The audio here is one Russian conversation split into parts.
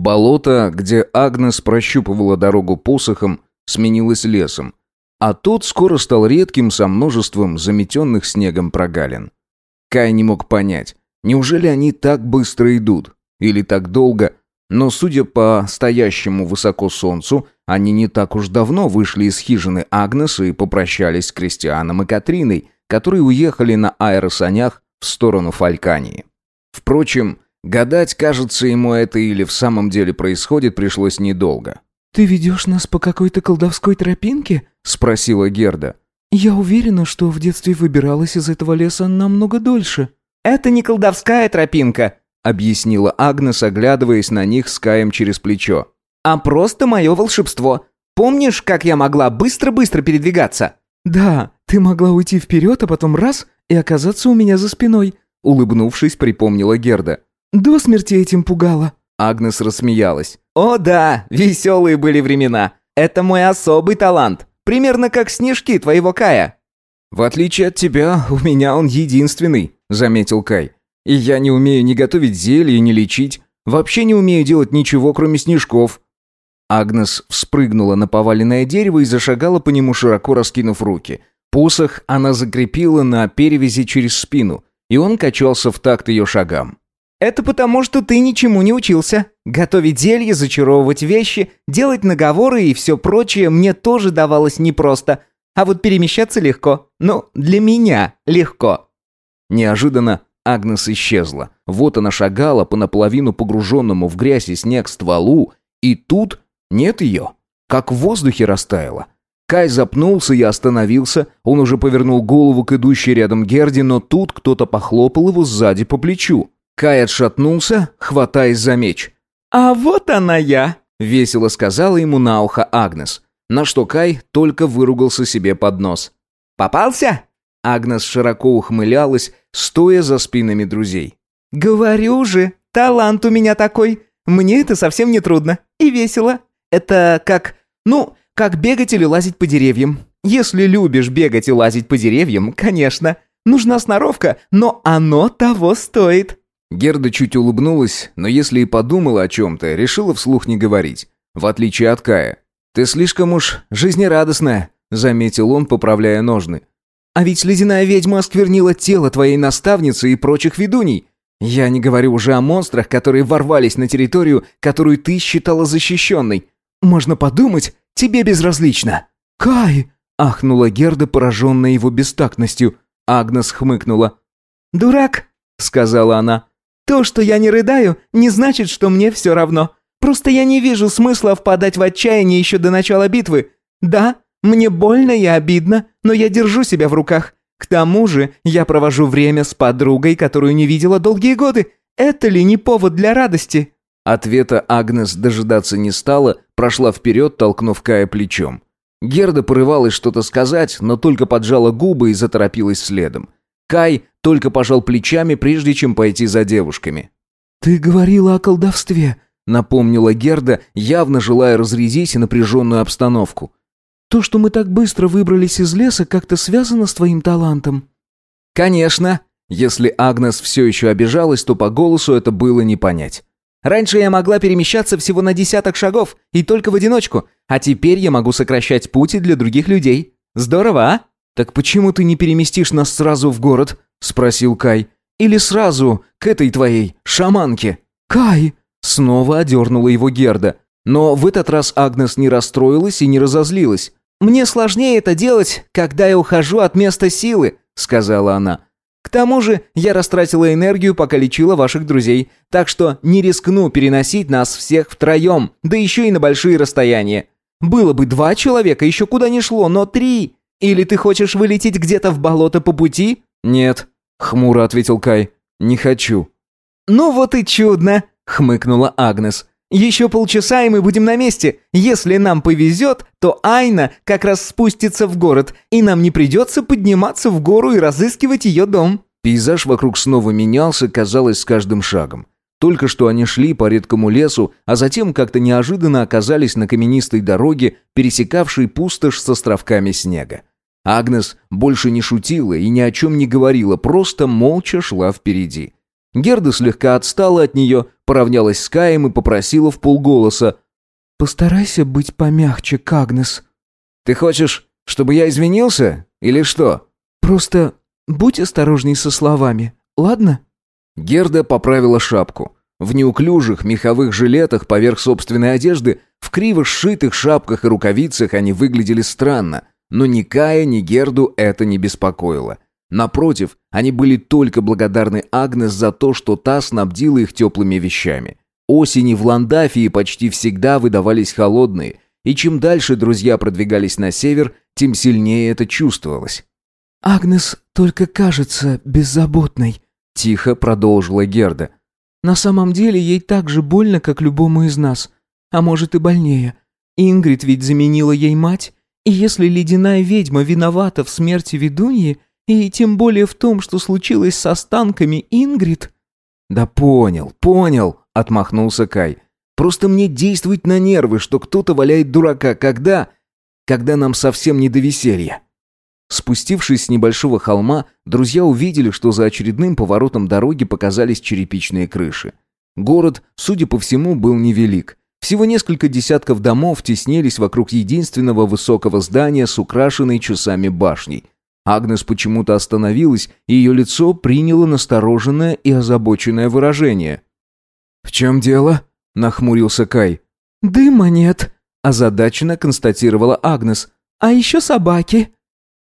Болото, где Агнес прощупывала дорогу посохом, сменилось лесом, а тот скоро стал редким со множеством заметенных снегом прогалин. Кай не мог понять, неужели они так быстро идут, или так долго, но, судя по стоящему высоко солнцу, они не так уж давно вышли из хижины Агнес и попрощались с Кристианом и Катриной, которые уехали на аэросанях в сторону Фалькании. Впрочем, гадать, кажется ему это или в самом деле происходит, пришлось недолго. «Ты ведешь нас по какой-то колдовской тропинке?» — спросила Герда. «Я уверена, что в детстве выбиралась из этого леса намного дольше». «Это не колдовская тропинка», — объяснила Агнес, оглядываясь на них с Каем через плечо. «А просто мое волшебство. Помнишь, как я могла быстро-быстро передвигаться?» «Да, ты могла уйти вперед, а потом раз и оказаться у меня за спиной», — улыбнувшись, припомнила Герда. «До смерти этим пугала». Агнес рассмеялась. «О да, веселые были времена. Это мой особый талант. Примерно как снежки твоего Кая». «В отличие от тебя, у меня он единственный», — заметил Кай. «И я не умею ни готовить зелье, ни лечить. Вообще не умею делать ничего, кроме снежков». Агнес вспрыгнула на поваленное дерево и зашагала по нему, широко раскинув руки. Посох она закрепила на перевязи через спину, и он качался в такт ее шагам. Это потому, что ты ничему не учился. Готовить зелье, зачаровывать вещи, делать наговоры и все прочее мне тоже давалось непросто. А вот перемещаться легко. Ну, для меня легко. Неожиданно Агнес исчезла. Вот она шагала по наполовину погруженному в грязь и снег стволу, и тут нет ее. Как в воздухе растаяла. Кай запнулся и остановился. Он уже повернул голову к идущей рядом Герде, но тут кто-то похлопал его сзади по плечу. Кай отшатнулся, хватаясь за меч. «А вот она я!» — весело сказала ему на ухо Агнес. На что Кай только выругался себе под нос. «Попался?» Агнес широко ухмылялась, стоя за спинами друзей. «Говорю же, талант у меня такой. Мне это совсем не трудно и весело. Это как, ну, как бегать или лазить по деревьям. Если любишь бегать и лазить по деревьям, конечно. Нужна сноровка, но оно того стоит». Герда чуть улыбнулась, но если и подумала о чем-то, решила вслух не говорить. В отличие от Кая. «Ты слишком уж жизнерадостная», — заметил он, поправляя ножны. «А ведь ледяная ведьма осквернила тело твоей наставницы и прочих ведуней. Я не говорю уже о монстрах, которые ворвались на территорию, которую ты считала защищенной. Можно подумать, тебе безразлично». «Кай!» — ахнула Герда, пораженная его бестактностью. Агнес хмыкнула. «Дурак!» — сказала она. То, что я не рыдаю, не значит, что мне все равно. Просто я не вижу смысла впадать в отчаяние еще до начала битвы. Да, мне больно и обидно, но я держу себя в руках. К тому же я провожу время с подругой, которую не видела долгие годы. Это ли не повод для радости?» Ответа Агнес дожидаться не стала, прошла вперед, толкнув Кая плечом. Герда порывалась что-то сказать, но только поджала губы и заторопилась следом. Кай только пожал плечами, прежде чем пойти за девушками. «Ты говорила о колдовстве», — напомнила Герда, явно желая разрядить напряженную обстановку. «То, что мы так быстро выбрались из леса, как-то связано с твоим талантом?» «Конечно». Если Агнес все еще обижалась, то по голосу это было не понять. «Раньше я могла перемещаться всего на десяток шагов, и только в одиночку, а теперь я могу сокращать пути для других людей. Здорово, а?» «Так почему ты не переместишь нас сразу в город?» — спросил Кай. «Или сразу к этой твоей шаманке?» «Кай!» — снова одернула его Герда. Но в этот раз Агнес не расстроилась и не разозлилась. «Мне сложнее это делать, когда я ухожу от места силы», — сказала она. «К тому же я растратила энергию, пока лечила ваших друзей, так что не рискну переносить нас всех втроем, да еще и на большие расстояния. Было бы два человека, еще куда ни шло, но три. Или ты хочешь вылететь где-то в болото по пути?» «Нет», — хмуро ответил Кай. «Не хочу». «Ну вот и чудно», — хмыкнула Агнес. «Еще полчаса, и мы будем на месте. Если нам повезет, то Айна как раз спустится в город, и нам не придется подниматься в гору и разыскивать ее дом». Пейзаж вокруг снова менялся, казалось, с каждым шагом. Только что они шли по редкому лесу, а затем как-то неожиданно оказались на каменистой дороге, пересекавшей пустошь с островками снега. Агнес больше не шутила и ни о чем не говорила, просто молча шла впереди. Герда слегка отстала от нее, поравнялась с Каем и попросила в полголоса. «Постарайся быть помягче, Кагнес». «Ты хочешь, чтобы я извинился? Или что?» «Просто будь осторожней со словами, ладно?» Герда поправила шапку. В неуклюжих меховых жилетах поверх собственной одежды, в криво сшитых шапках и рукавицах они выглядели странно, но ни Кая, ни Герду это не беспокоило. Напротив, они были только благодарны Агнес за то, что та снабдила их теплыми вещами. Осени в Ландафии почти всегда выдавались холодные, и чем дальше друзья продвигались на север, тем сильнее это чувствовалось. «Агнес только кажется беззаботной», — тихо продолжила Герда. «На самом деле ей так же больно, как любому из нас, а может и больнее. Ингрид ведь заменила ей мать, и если ледяная ведьма виновата в смерти ведуньи, и тем более в том, что случилось с останками Ингрид...» «Да понял, понял», — отмахнулся Кай. «Просто мне действовать на нервы, что кто-то валяет дурака, когда... когда нам совсем не до веселья». Спустившись с небольшого холма, друзья увидели, что за очередным поворотом дороги показались черепичные крыши. Город, судя по всему, был невелик. Всего несколько десятков домов теснились вокруг единственного высокого здания с украшенной часами башней. Агнес почему-то остановилась, и ее лицо приняло настороженное и озабоченное выражение. «В чем дело?» – нахмурился Кай. «Дыма нет», – озадаченно констатировала Агнес. «А еще собаки».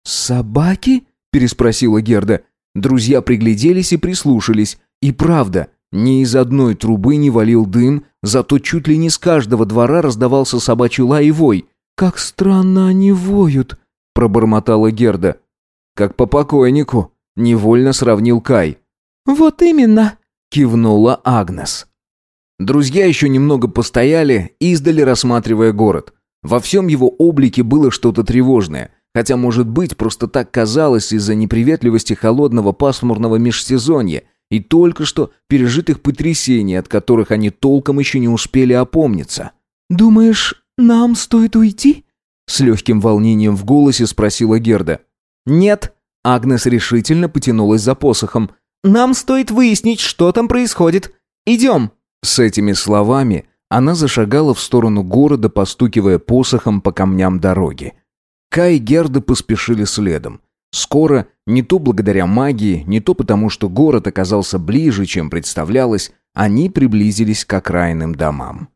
«Собаки?» – переспросила Герда. Друзья пригляделись и прислушались. И правда, ни из одной трубы не валил дым, зато чуть ли не с каждого двора раздавался собачий лай и вой. «Как странно они воют», – пробормотала Герда. «Как по покойнику», – невольно сравнил Кай. «Вот именно», – кивнула Агнес. Друзья еще немного постояли, издали рассматривая город. Во всем его облике было что-то тревожное, хотя, может быть, просто так казалось из-за неприветливости холодного пасмурного межсезонья – и только что пережитых потрясений, от которых они толком еще не успели опомниться. «Думаешь, нам стоит уйти?» С легким волнением в голосе спросила Герда. «Нет», — Агнес решительно потянулась за посохом. «Нам стоит выяснить, что там происходит. Идем». С этими словами она зашагала в сторону города, постукивая посохом по камням дороги. Кай и Герда поспешили следом. Скоро, не то благодаря магии, не то потому, что город оказался ближе, чем представлялось, они приблизились к окраинным домам.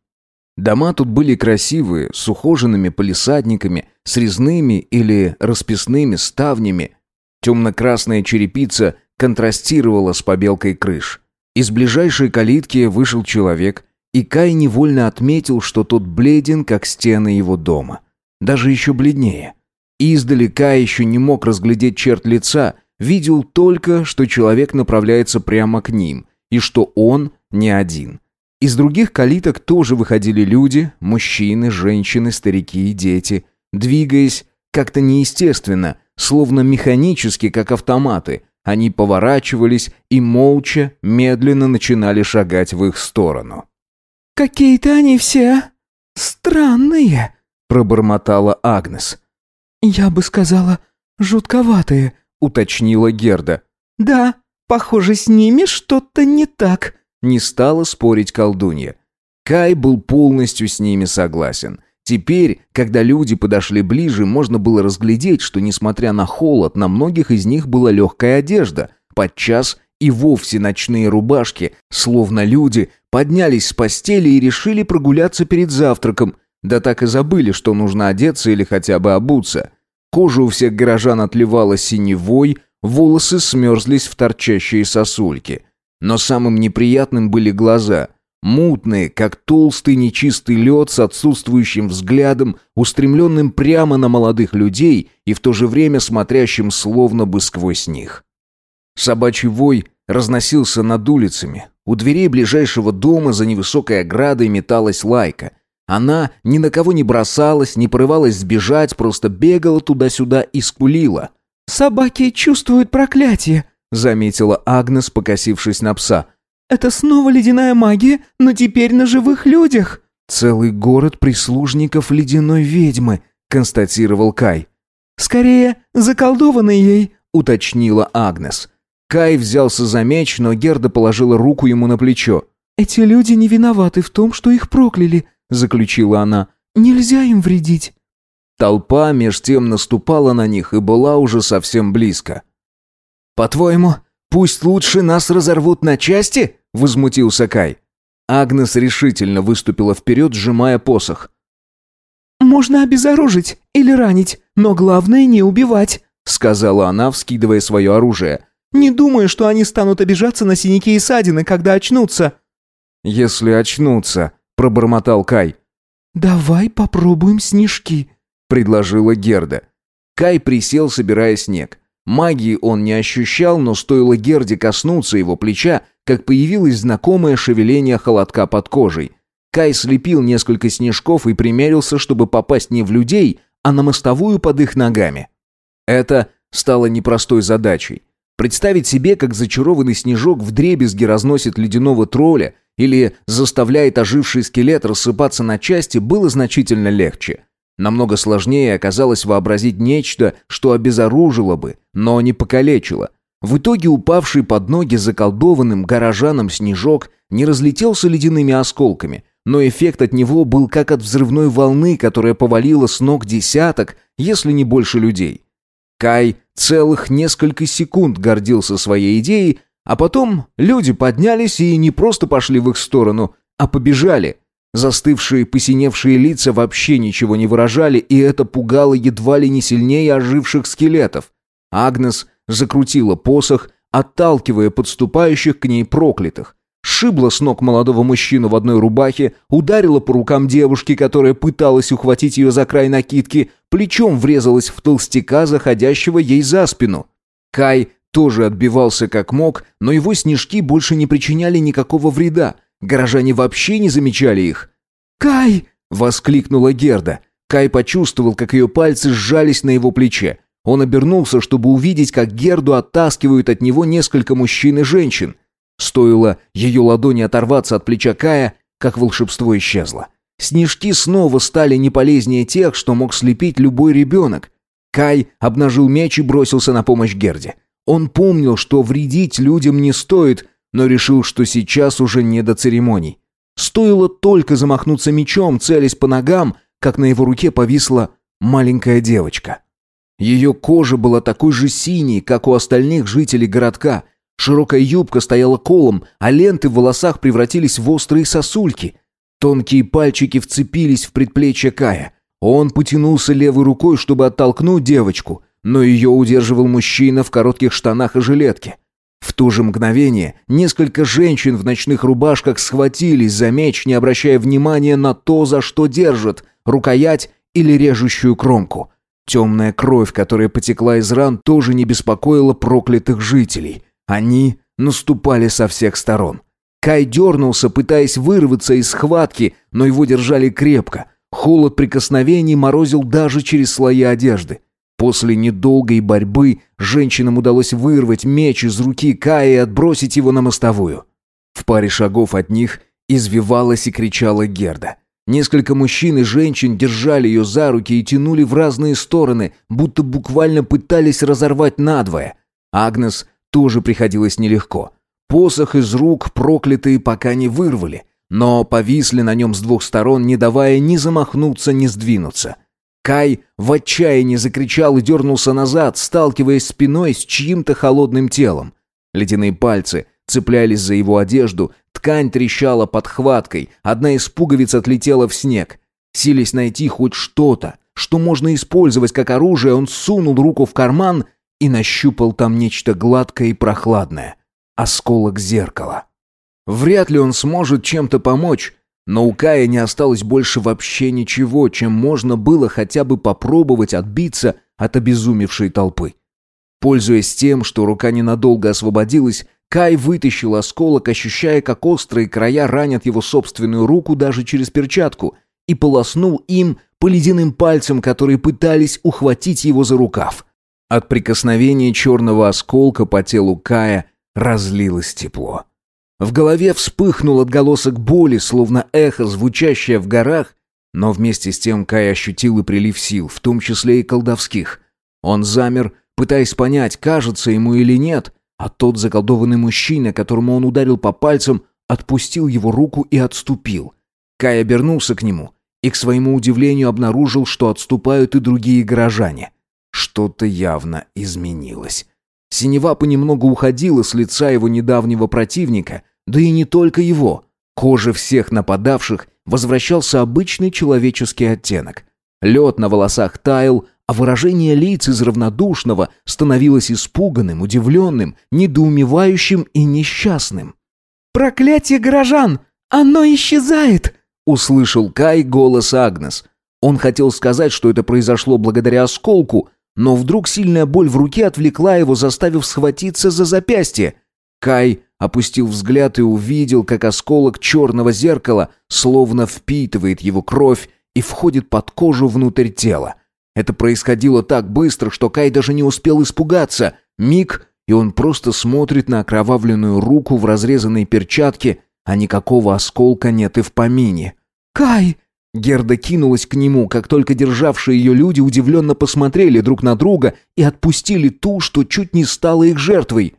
Дома тут были красивые, с ухоженными полисадниками, с резными или расписными ставнями. Темно-красная черепица контрастировала с побелкой крыш. Из ближайшей калитки вышел человек, и Кай невольно отметил, что тот бледен, как стены его дома. Даже еще бледнее. Издалека еще не мог разглядеть черт лица, видел только, что человек направляется прямо к ним, и что он не один. Из других калиток тоже выходили люди, мужчины, женщины, старики и дети, двигаясь как-то неестественно, словно механически, как автоматы. Они поворачивались и молча, медленно начинали шагать в их сторону. «Какие-то они все странные», — пробормотала Агнес. «Я бы сказала, жутковатые», — уточнила Герда. «Да, похоже, с ними что-то не так», — не стала спорить колдунья. Кай был полностью с ними согласен. Теперь, когда люди подошли ближе, можно было разглядеть, что, несмотря на холод, на многих из них была легкая одежда, подчас и вовсе ночные рубашки, словно люди поднялись с постели и решили прогуляться перед завтраком — да так и забыли, что нужно одеться или хотя бы обуться. Кожа у всех горожан отливала синевой, волосы смерзлись в торчащие сосульки. Но самым неприятным были глаза. Мутные, как толстый нечистый лед с отсутствующим взглядом, устремленным прямо на молодых людей и в то же время смотрящим словно бы сквозь них. Собачий вой разносился над улицами. У дверей ближайшего дома за невысокой оградой металась лайка. Она ни на кого не бросалась, не порывалась сбежать, просто бегала туда-сюда и скулила. «Собаки чувствуют проклятие», — заметила Агнес, покосившись на пса. «Это снова ледяная магия, но теперь на живых людях». «Целый город прислужников ледяной ведьмы», — констатировал Кай. «Скорее, заколдованный ей», — уточнила Агнес. Кай взялся за меч, но Герда положила руку ему на плечо. «Эти люди не виноваты в том, что их прокляли», — заключила она. «Нельзя им вредить». Толпа меж тем наступала на них и была уже совсем близко. «По-твоему, пусть лучше нас разорвут на части?» — возмутился Кай. Агнес решительно выступила вперед, сжимая посох. «Можно обезоружить или ранить, но главное не убивать», — сказала она, вскидывая свое оружие. «Не думаю, что они станут обижаться на синяки и ссадины, когда очнутся». «Если очнутся», — пробормотал Кай. «Давай попробуем снежки», — предложила Герда. Кай присел, собирая снег. Магии он не ощущал, но стоило Герде коснуться его плеча, как появилось знакомое шевеление холодка под кожей. Кай слепил несколько снежков и примерился, чтобы попасть не в людей, а на мостовую под их ногами. Это стало непростой задачей. Представить себе, как зачарованный снежок вдребезги разносит ледяного тролля или заставляет оживший скелет рассыпаться на части, было значительно легче. Намного сложнее оказалось вообразить нечто, что обезоружило бы, но не покалечило. В итоге упавший под ноги заколдованным горожанам снежок не разлетелся ледяными осколками, но эффект от него был как от взрывной волны, которая повалила с ног десяток, если не больше людей. Кай целых несколько секунд гордился своей идеей, а потом люди поднялись и не просто пошли в их сторону, а побежали. Застывшие посиневшие лица вообще ничего не выражали, и это пугало едва ли не сильнее оживших скелетов. Агнес закрутила посох, отталкивая подступающих к ней проклятых. Сшибла с ног молодого мужчину в одной рубахе, ударила по рукам девушки, которая пыталась ухватить ее за край накидки, плечом врезалась в толстяка, заходящего ей за спину. Кай тоже отбивался как мог, но его снежки больше не причиняли никакого вреда. Горожане вообще не замечали их. «Кай!» — воскликнула Герда. Кай почувствовал, как ее пальцы сжались на его плече. Он обернулся, чтобы увидеть, как Герду оттаскивают от него несколько мужчин и женщин. Стоило ее ладони оторваться от плеча Кая, как волшебство исчезло. Снежки снова стали не полезнее тех, что мог слепить любой ребенок. Кай обнажил меч и бросился на помощь Герде. Он помнил, что вредить людям не стоит, но решил, что сейчас уже не до церемоний. Стоило только замахнуться мечом, целясь по ногам, как на его руке повисла маленькая девочка. Ее кожа была такой же синей, как у остальных жителей городка. Широкая юбка стояла колом, а ленты в волосах превратились в острые сосульки. Тонкие пальчики вцепились в предплечье Кая. Он потянулся левой рукой, чтобы оттолкнуть девочку, но ее удерживал мужчина в коротких штанах и жилетке. В то же мгновение несколько женщин в ночных рубашках схватились за меч, не обращая внимания на то, за что держат – рукоять или режущую кромку. Темная кровь, которая потекла из ран, тоже не беспокоила проклятых жителей. Они наступали со всех сторон. Кай дернулся, пытаясь вырваться из схватки, но его держали крепко. Холод прикосновений морозил даже через слои одежды. После недолгой борьбы женщинам удалось вырвать меч из руки Кая и отбросить его на мостовую. В паре шагов от них извивалась и кричала Герда. Несколько мужчин и женщин держали ее за руки и тянули в разные стороны, будто буквально пытались разорвать надвое. Агнес тоже приходилось нелегко. Посох из рук проклятые пока не вырвали, но повисли на нем с двух сторон, не давая ни замахнуться, ни сдвинуться. Кай в отчаянии закричал и дернулся назад, сталкиваясь спиной с чьим-то холодным телом. Ледяные пальцы цеплялись за его одежду, ткань трещала под хваткой, одна из пуговиц отлетела в снег. Сились найти хоть что-то, что можно использовать как оружие, он сунул руку в карман и нащупал там нечто гладкое и прохладное. Осколок зеркала. Вряд ли он сможет чем-то помочь, но у Кая не осталось больше вообще ничего, чем можно было хотя бы попробовать отбиться от обезумевшей толпы. Пользуясь тем, что рука ненадолго освободилась, Кай вытащил осколок, ощущая, как острые края ранят его собственную руку даже через перчатку, и полоснул им по ледяным пальцам, которые пытались ухватить его за рукав. От прикосновения черного осколка по телу Кая разлилось тепло. В голове вспыхнул отголосок боли, словно эхо, звучащее в горах, но вместе с тем Кай ощутил и прилив сил, в том числе и колдовских. Он замер, пытаясь понять, кажется ему или нет, а тот заколдованный мужчина, которому он ударил по пальцам, отпустил его руку и отступил. Кай обернулся к нему и, к своему удивлению, обнаружил, что отступают и другие горожане. Что-то явно изменилось. Синева понемногу уходила с лица его недавнего противника, да и не только его. Кожа всех нападавших возвращался обычный человеческий оттенок. Лед на волосах таял, а выражение лиц из равнодушного становилось испуганным, удивленным, недоумевающим и несчастным. «Проклятие горожан! Оно исчезает!» — услышал Кай голос Агнес. Он хотел сказать, что это произошло благодаря осколку, но вдруг сильная боль в руке отвлекла его, заставив схватиться за запястье. Кай опустил взгляд и увидел, как осколок черного зеркала словно впитывает его кровь и входит под кожу внутрь тела. Это происходило так быстро, что Кай даже не успел испугаться. Миг, и он просто смотрит на окровавленную руку в разрезанной перчатке, а никакого осколка нет и в помине. «Кай!» Герда кинулась к нему, как только державшие ее люди удивленно посмотрели друг на друга и отпустили ту, что чуть не стала их жертвой.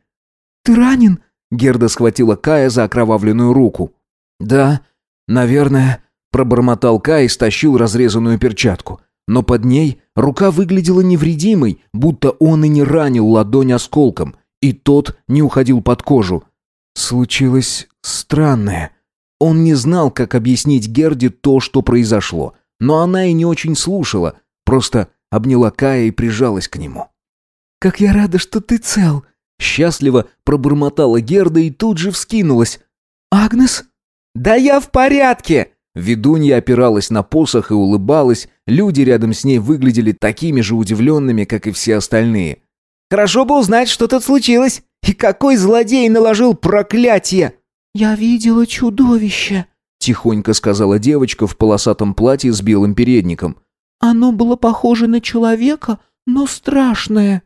«Ты ранен?» Герда схватила Кая за окровавленную руку. «Да, наверное», — пробормотал Кай и стащил разрезанную перчатку. Но под ней рука выглядела невредимой, будто он и не ранил ладонь осколком, и тот не уходил под кожу. Случилось странное. Он не знал, как объяснить Герде то, что произошло, но она и не очень слушала, просто обняла Кая и прижалась к нему. «Как я рада, что ты цел!» Счастливо пробормотала Герда и тут же вскинулась. «Агнес?» «Да я в порядке!» Ведунья опиралась на посох и улыбалась, люди рядом с ней выглядели такими же удивленными, как и все остальные. «Хорошо бы узнать, что тут случилось, и какой злодей наложил проклятие!» «Я видела чудовище», — тихонько сказала девочка в полосатом платье с белым передником. «Оно было похоже на человека, но страшное».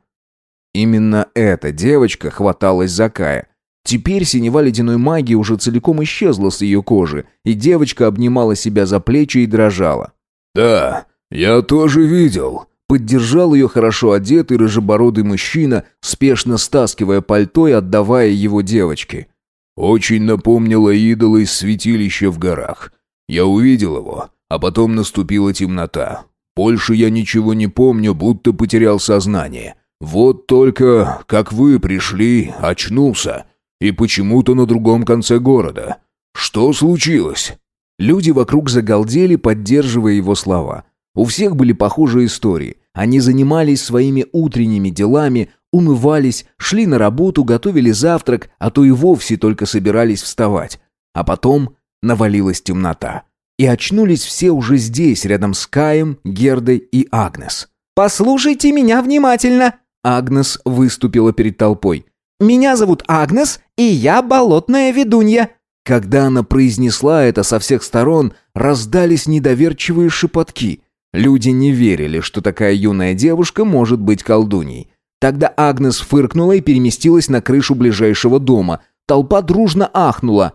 Именно эта девочка хваталась за Кая. Теперь синева ледяной магии уже целиком исчезла с ее кожи, и девочка обнимала себя за плечи и дрожала. «Да, я тоже видел», — поддержал ее хорошо одетый рыжебородый мужчина, спешно стаскивая пальто и отдавая его девочке. Очень напомнило идола из святилища в горах. Я увидел его, а потом наступила темнота. Больше я ничего не помню, будто потерял сознание. Вот только, как вы пришли, очнулся. И почему-то на другом конце города. Что случилось?» Люди вокруг загалдели, поддерживая его слова. У всех были похожие истории. Они занимались своими утренними делами, умывались, шли на работу, готовили завтрак, а то и вовсе только собирались вставать. А потом навалилась темнота. И очнулись все уже здесь, рядом с Каем, Гердой и Агнес. «Послушайте меня внимательно!» Агнес выступила перед толпой. «Меня зовут Агнес, и я болотная ведунья!» Когда она произнесла это со всех сторон, раздались недоверчивые шепотки. Люди не верили, что такая юная девушка может быть колдуньей. Тогда Агнес фыркнула и переместилась на крышу ближайшего дома. Толпа дружно ахнула.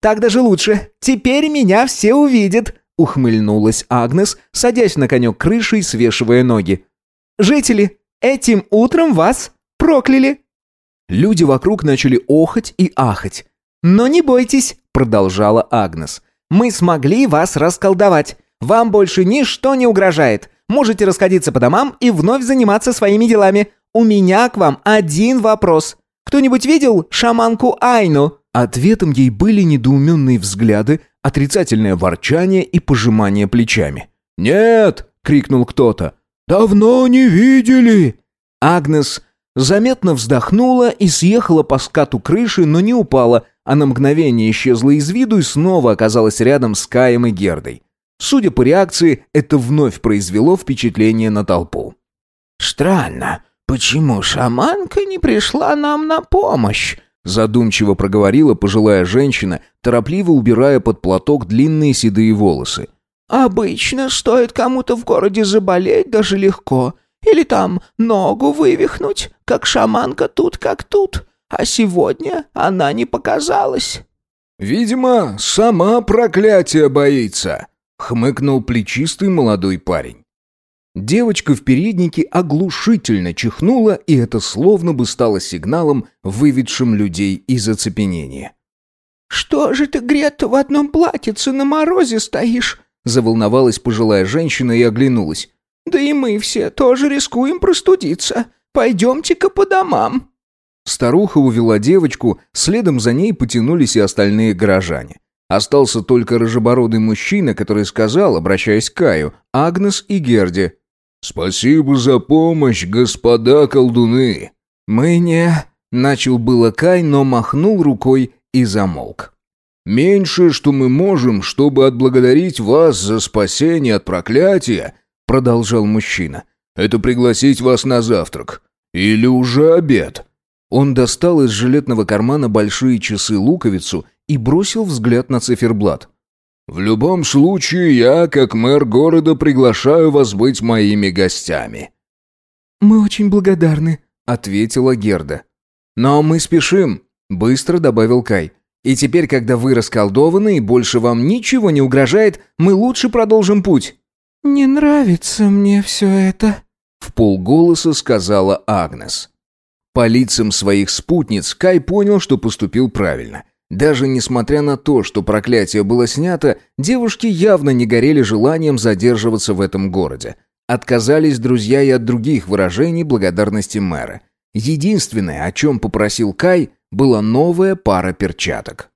«Так даже лучше. Теперь меня все увидят», — ухмыльнулась Агнес, садясь на конек крыши и свешивая ноги. «Жители, этим утром вас прокляли». Люди вокруг начали охать и ахать. «Но не бойтесь», — продолжала Агнес. «Мы смогли вас расколдовать. Вам больше ничто не угрожает. Можете расходиться по домам и вновь заниматься своими делами. «У меня к вам один вопрос. Кто-нибудь видел шаманку Айну?» Ответом ей были недоуменные взгляды, отрицательное ворчание и пожимание плечами. «Нет!» — крикнул кто-то. «Давно не видели!» Агнес заметно вздохнула и съехала по скату крыши, но не упала, а на мгновение исчезла из виду и снова оказалась рядом с Каем и Гердой. Судя по реакции, это вновь произвело впечатление на толпу. «Странно. «Почему шаманка не пришла нам на помощь?» Задумчиво проговорила пожилая женщина, торопливо убирая под платок длинные седые волосы. «Обычно стоит кому-то в городе заболеть даже легко. Или там ногу вывихнуть, как шаманка тут как тут. А сегодня она не показалась». «Видимо, сама проклятие боится», — хмыкнул плечистый молодой парень. Девочка в переднике оглушительно чихнула, и это словно бы стало сигналом, выведшим людей из оцепенения. «Что же ты, Грета, в одном платьице на морозе стоишь?» Заволновалась пожилая женщина и оглянулась. «Да и мы все тоже рискуем простудиться. Пойдемте-ка по домам». Старуха увела девочку, следом за ней потянулись и остальные горожане. Остался только рыжебородый мужчина, который сказал, обращаясь к Каю, Агнес и Герде. «Спасибо за помощь, господа колдуны!» «Мы не...» — начал было Кай, но махнул рукой и замолк. «Меньшее, что мы можем, чтобы отблагодарить вас за спасение от проклятия», — продолжал мужчина, — «это пригласить вас на завтрак. Или уже обед». Он достал из жилетного кармана большие часы-луковицу и бросил взгляд на циферблат. «В любом случае, я, как мэр города, приглашаю вас быть моими гостями». «Мы очень благодарны», — ответила Герда. «Но мы спешим», — быстро добавил Кай. «И теперь, когда вы расколдованы и больше вам ничего не угрожает, мы лучше продолжим путь». «Не нравится мне все это», — в полголоса сказала Агнес. По лицам своих спутниц Кай понял, что поступил правильно. Даже несмотря на то, что проклятие было снято, девушки явно не горели желанием задерживаться в этом городе. Отказались друзья и от других выражений благодарности мэра. Единственное, о чем попросил Кай, была новая пара перчаток.